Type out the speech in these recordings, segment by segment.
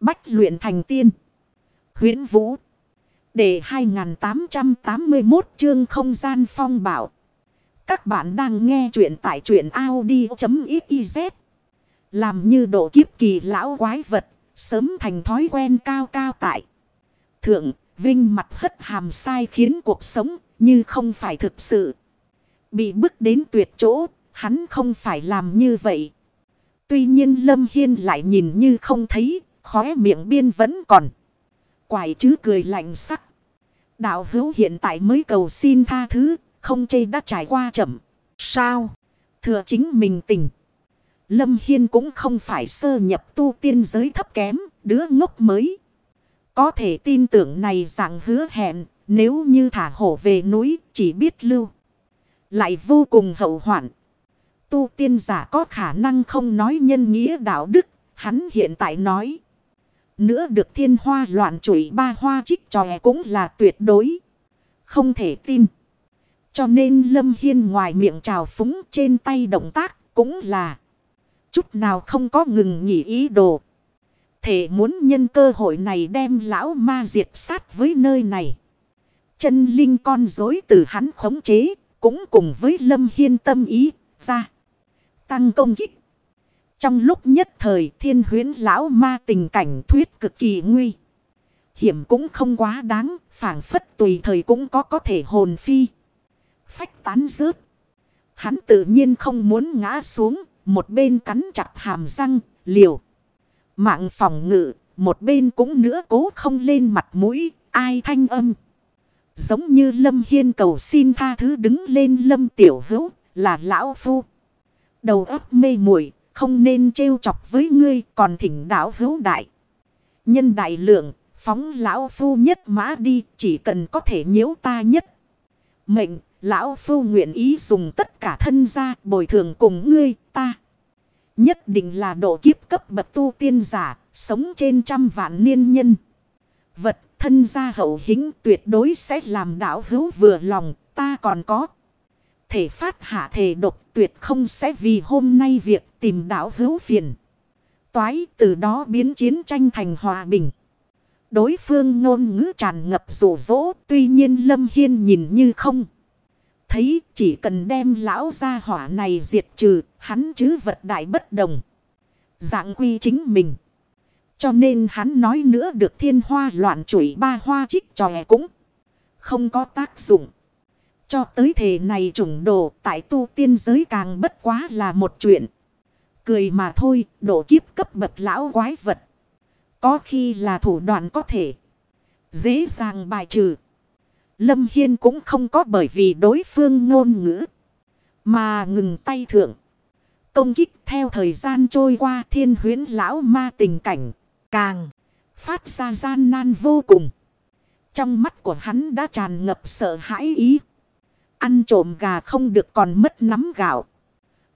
Bách luyện thành tiên. huyễn Vũ. Để 2881 chương không gian phong bảo. Các bạn đang nghe truyện tại truyện Audi.xyz. Làm như độ kiếp kỳ lão quái vật. Sớm thành thói quen cao cao tại. Thượng, Vinh mặt hất hàm sai khiến cuộc sống như không phải thực sự. Bị bước đến tuyệt chỗ, hắn không phải làm như vậy. Tuy nhiên Lâm Hiên lại nhìn như không thấy, khóe miệng biên vẫn còn. Quải chứ cười lạnh sắc. Đạo hữu hiện tại mới cầu xin tha thứ, không chê đã trải qua chậm. Sao? Thừa chính mình tình. Lâm Hiên cũng không phải sơ nhập tu tiên giới thấp kém, đứa ngốc mới. Có thể tin tưởng này rằng hứa hẹn, nếu như thả hổ về núi, chỉ biết lưu. Lại vô cùng hậu hoạn. Tu tiên giả có khả năng không nói nhân nghĩa đạo đức, hắn hiện tại nói. Nữa được thiên hoa loạn chuỗi ba hoa trích tròe cũng là tuyệt đối. Không thể tin. Cho nên Lâm Hiên ngoài miệng trào phúng trên tay động tác cũng là. Chút nào không có ngừng nghỉ ý đồ. Thể muốn nhân cơ hội này đem lão ma diệt sát với nơi này. Chân linh con dối từ hắn khống chế. Cũng cùng với Lâm Hiên tâm ý ra. Tăng công kích. Trong lúc nhất thời thiên huyến lão ma tình cảnh thuyết cực kỳ nguy. Hiểm cũng không quá đáng. phảng phất tùy thời cũng có có thể hồn phi. Phách tán rớt. Hắn tự nhiên không muốn ngã xuống. Một bên cắn chặt hàm răng, liều. Mạng phòng ngự, một bên cũng nữa cố không lên mặt mũi, ai thanh âm. Giống như Lâm Hiên cầu xin tha thứ đứng lên Lâm Tiểu Hữu là lão phu. Đầu óc mê muội không nên trêu chọc với ngươi còn thỉnh đạo hữu đại. Nhân đại lượng, phóng lão phu nhất mã đi chỉ cần có thể nhiễu ta nhất. Mệnh, lão phu nguyện ý dùng tất cả thân gia bồi thường cùng ngươi ta. Nhất định là độ kiếp cấp bậc tu tiên giả, sống trên trăm vạn niên nhân. Vật thân gia hậu hính tuyệt đối sẽ làm đạo hữu vừa lòng, ta còn có. Thể phát hạ thể độc tuyệt không sẽ vì hôm nay việc tìm đảo hữu phiền. Toái từ đó biến chiến tranh thành hòa bình. Đối phương ngôn ngữ tràn ngập rủ rỗ, tuy nhiên Lâm Hiên nhìn như không. Thấy chỉ cần đem lão gia hỏa này diệt trừ, hắn chứ vật đại bất đồng. Dạng quy chính mình. Cho nên hắn nói nữa được thiên hoa loạn chuỗi ba hoa trích tròe cũng không có tác dụng. Cho tới thể này trùng đồ tại tu tiên giới càng bất quá là một chuyện. Cười mà thôi, độ kiếp cấp bậc lão quái vật. Có khi là thủ đoạn có thể dễ dàng bài trừ. Lâm Hiên cũng không có bởi vì đối phương ngôn ngữ mà ngừng tay thượng. Công kích theo thời gian trôi qua thiên huyến lão ma tình cảnh Càng phát ra gian nan vô cùng. Trong mắt của hắn đã tràn ngập sợ hãi ý. Ăn trộm gà không được còn mất nắm gạo.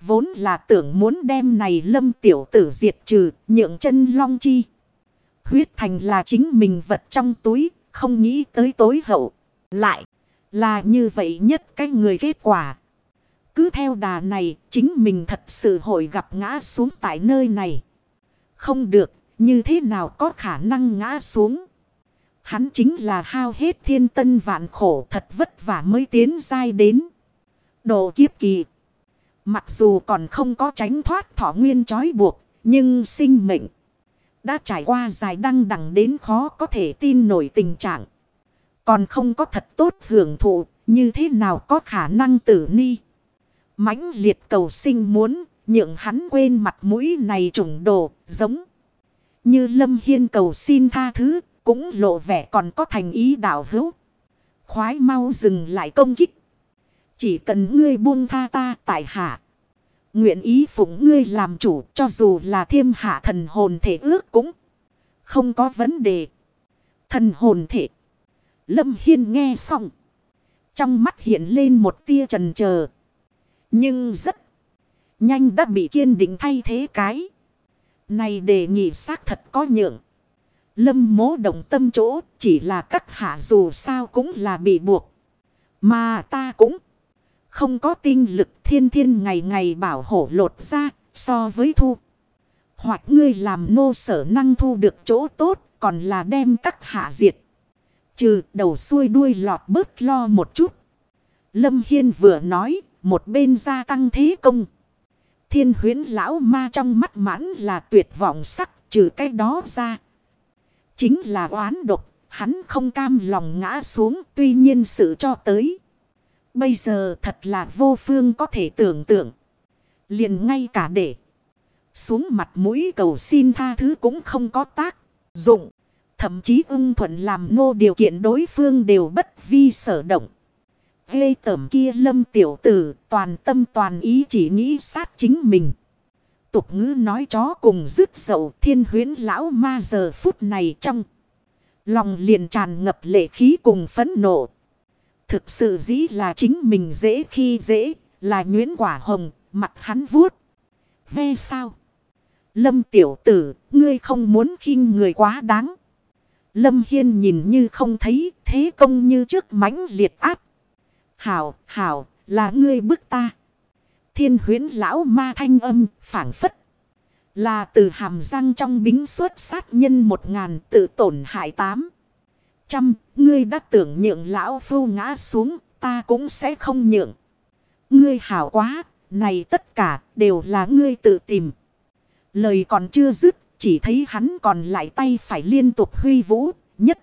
Vốn là tưởng muốn đem này lâm tiểu tử diệt trừ nhượng chân long chi. Huyết thành là chính mình vật trong túi, không nghĩ tới tối hậu. Lại là như vậy nhất cái người kết quả. Cứ theo đà này, chính mình thật sự hội gặp ngã xuống tại nơi này. Không được, như thế nào có khả năng ngã xuống. Hắn chính là hao hết thiên tân vạn khổ thật vất vả mới tiến dai đến. Độ kiếp kỳ. Mặc dù còn không có tránh thoát thọ nguyên trói buộc. Nhưng sinh mệnh. Đã trải qua dài đăng đẳng đến khó có thể tin nổi tình trạng. Còn không có thật tốt hưởng thụ. Như thế nào có khả năng tử ni. mãnh liệt cầu sinh muốn. Nhượng hắn quên mặt mũi này trùng đồ giống. Như Lâm Hiên cầu xin tha thứ, cũng lộ vẻ còn có thành ý đạo hữu. Khoái mau dừng lại công kích. Chỉ cần ngươi buông tha ta tại hạ. Nguyện ý phụng ngươi làm chủ cho dù là thiêm hạ thần hồn thể ước cũng không có vấn đề. Thần hồn thể. Lâm Hiên nghe xong. Trong mắt hiện lên một tia trần chờ Nhưng rất nhanh đã bị kiên định thay thế cái. Này đề nghị xác thật có nhượng. Lâm mố động tâm chỗ chỉ là các hạ dù sao cũng là bị buộc. Mà ta cũng không có tinh lực thiên thiên ngày ngày bảo hộ lột ra so với thu. Hoặc ngươi làm nô sở năng thu được chỗ tốt, còn là đem các hạ diệt. Trừ đầu xuôi đuôi lọt bớt lo một chút. Lâm Hiên vừa nói, một bên gia tăng thế công. Thiên huyến lão ma trong mắt mãn là tuyệt vọng sắc, trừ cái đó ra. Chính là oán độc, hắn không cam lòng ngã xuống, tuy nhiên sự cho tới. Bây giờ thật là vô phương có thể tưởng tượng. liền ngay cả để xuống mặt mũi cầu xin tha thứ cũng không có tác dụng. Thậm chí ưng thuận làm nô điều kiện đối phương đều bất vi sở động. Ghê tẩm kia lâm tiểu tử toàn tâm toàn ý chỉ nghĩ sát chính mình. Tục ngữ nói chó cùng dứt dậu thiên huyến lão ma giờ phút này trong. Lòng liền tràn ngập lệ khí cùng phấn nộ. Thực sự dĩ là chính mình dễ khi dễ là nhuyễn quả hồng mặt hắn vuốt. Ve sao? Lâm tiểu tử ngươi không muốn khinh người quá đáng. Lâm Hiên nhìn như không thấy thế công như trước mãnh liệt áp. Hảo, hảo, là ngươi bức ta. Thiên huyến lão ma thanh âm, phản phất. Là từ hàm răng trong bính suốt sát nhân một ngàn tự tổn hại tám. Trăm, ngươi đã tưởng nhượng lão phu ngã xuống, ta cũng sẽ không nhượng. Ngươi hảo quá, này tất cả đều là ngươi tự tìm. Lời còn chưa dứt, chỉ thấy hắn còn lại tay phải liên tục huy vũ, nhất.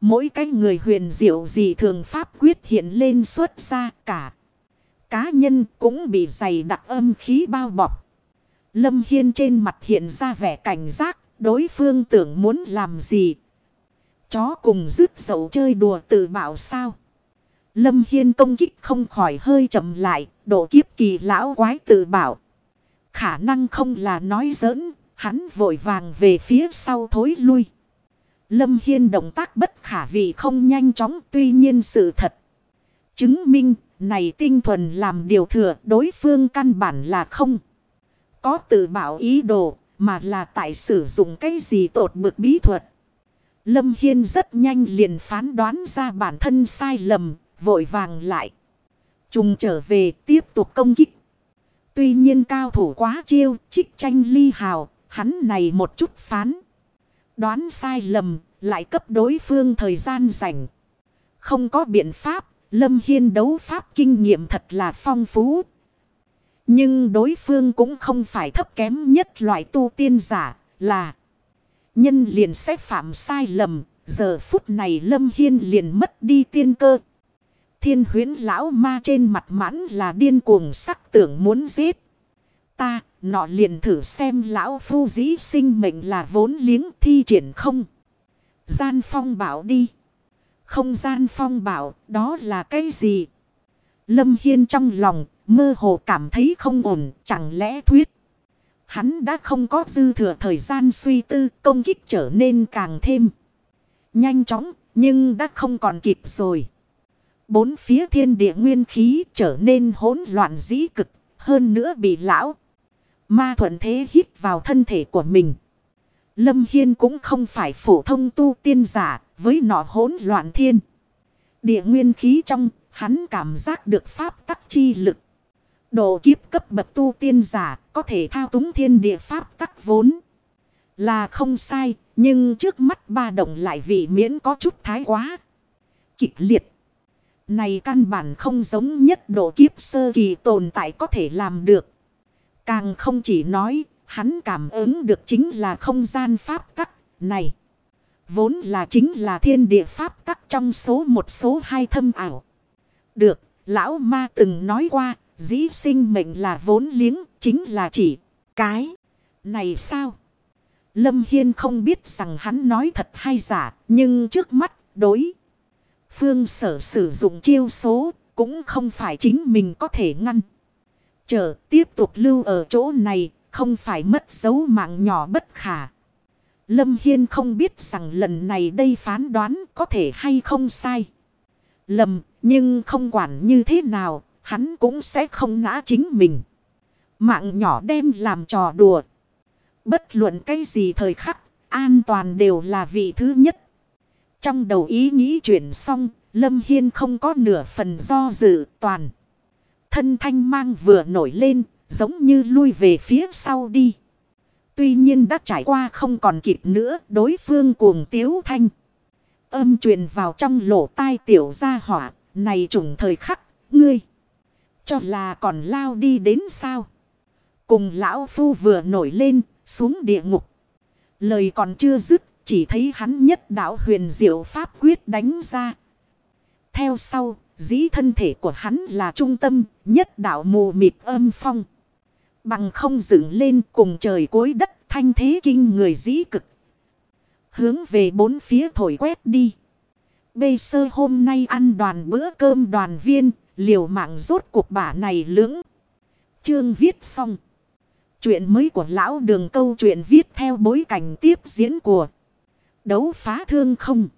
Mỗi cái người huyền diệu gì thường pháp quyết hiện lên xuất ra cả. Cá nhân cũng bị dày đặc âm khí bao bọc. Lâm Hiên trên mặt hiện ra vẻ cảnh giác, đối phương tưởng muốn làm gì. Chó cùng dứt dậu chơi đùa tự bảo sao. Lâm Hiên công kích không khỏi hơi chậm lại, độ kiếp kỳ lão quái tự bảo. Khả năng không là nói giỡn, hắn vội vàng về phía sau thối lui. Lâm Hiên động tác bất khả vì không nhanh chóng tuy nhiên sự thật. Chứng minh này tinh thuần làm điều thừa đối phương căn bản là không. Có tự bảo ý đồ mà là tại sử dụng cái gì tột bực bí thuật. Lâm Hiên rất nhanh liền phán đoán ra bản thân sai lầm, vội vàng lại. Trùng trở về tiếp tục công kích. Tuy nhiên cao thủ quá chiêu, trích tranh ly hào, hắn này một chút phán. Đoán sai lầm, lại cấp đối phương thời gian rảnh. Không có biện pháp, Lâm Hiên đấu pháp kinh nghiệm thật là phong phú. Nhưng đối phương cũng không phải thấp kém nhất loại tu tiên giả, là nhân liền sẽ phạm sai lầm. Giờ phút này Lâm Hiên liền mất đi tiên cơ. Thiên huyến lão ma trên mặt mãn là điên cuồng sắc tưởng muốn giết. Ta, nọ liền thử xem lão phu dĩ sinh mệnh là vốn liếng thi triển không. Gian phong bảo đi. Không gian phong bảo, đó là cái gì? Lâm Hiên trong lòng, mơ hồ cảm thấy không ổn, chẳng lẽ thuyết. Hắn đã không có dư thừa thời gian suy tư, công kích trở nên càng thêm nhanh chóng, nhưng đã không còn kịp rồi. Bốn phía thiên địa nguyên khí trở nên hỗn loạn dĩ cực, hơn nữa bị lão. Ma thuận thế hít vào thân thể của mình. Lâm Hiên cũng không phải phổ thông tu tiên giả với nọ hỗn loạn thiên. Địa nguyên khí trong hắn cảm giác được pháp tắc chi lực. Độ kiếp cấp bậc tu tiên giả có thể thao túng thiên địa pháp tắc vốn. Là không sai nhưng trước mắt ba động lại vị miễn có chút thái quá. Kịch liệt. Này căn bản không giống nhất độ kiếp sơ kỳ tồn tại có thể làm được. Càng không chỉ nói, hắn cảm ứng được chính là không gian pháp tắc này. Vốn là chính là thiên địa pháp tắc trong số một số hai thâm ảo. Được, lão ma từng nói qua, dĩ sinh mệnh là vốn liếng, chính là chỉ cái. Này sao? Lâm Hiên không biết rằng hắn nói thật hay giả, nhưng trước mắt đối. Phương sở sử dụng chiêu số, cũng không phải chính mình có thể ngăn. Chờ tiếp tục lưu ở chỗ này, không phải mất dấu mạng nhỏ bất khả. Lâm Hiên không biết rằng lần này đây phán đoán có thể hay không sai. Lầm, nhưng không quản như thế nào, hắn cũng sẽ không nã chính mình. Mạng nhỏ đem làm trò đùa. Bất luận cái gì thời khắc, an toàn đều là vị thứ nhất. Trong đầu ý nghĩ chuyển xong, Lâm Hiên không có nửa phần do dự toàn. Thân thanh mang vừa nổi lên, giống như lui về phía sau đi. Tuy nhiên đã trải qua không còn kịp nữa đối phương cuồng tiếu thanh. Âm truyền vào trong lỗ tai tiểu gia hỏa. Này trùng thời khắc, ngươi. Cho là còn lao đi đến sao. Cùng lão phu vừa nổi lên, xuống địa ngục. Lời còn chưa dứt, chỉ thấy hắn nhất đạo huyền diệu pháp quyết đánh ra. Theo sau, dĩ thân thể của hắn là trung tâm, nhất đạo mù mịt âm phong. Bằng không dựng lên cùng trời cuối đất thanh thế kinh người dĩ cực. Hướng về bốn phía thổi quét đi. Bê sơ hôm nay ăn đoàn bữa cơm đoàn viên, liều mạng rốt cuộc bả này lưỡng. Chương viết xong. Chuyện mới của lão đường câu chuyện viết theo bối cảnh tiếp diễn của đấu phá thương không.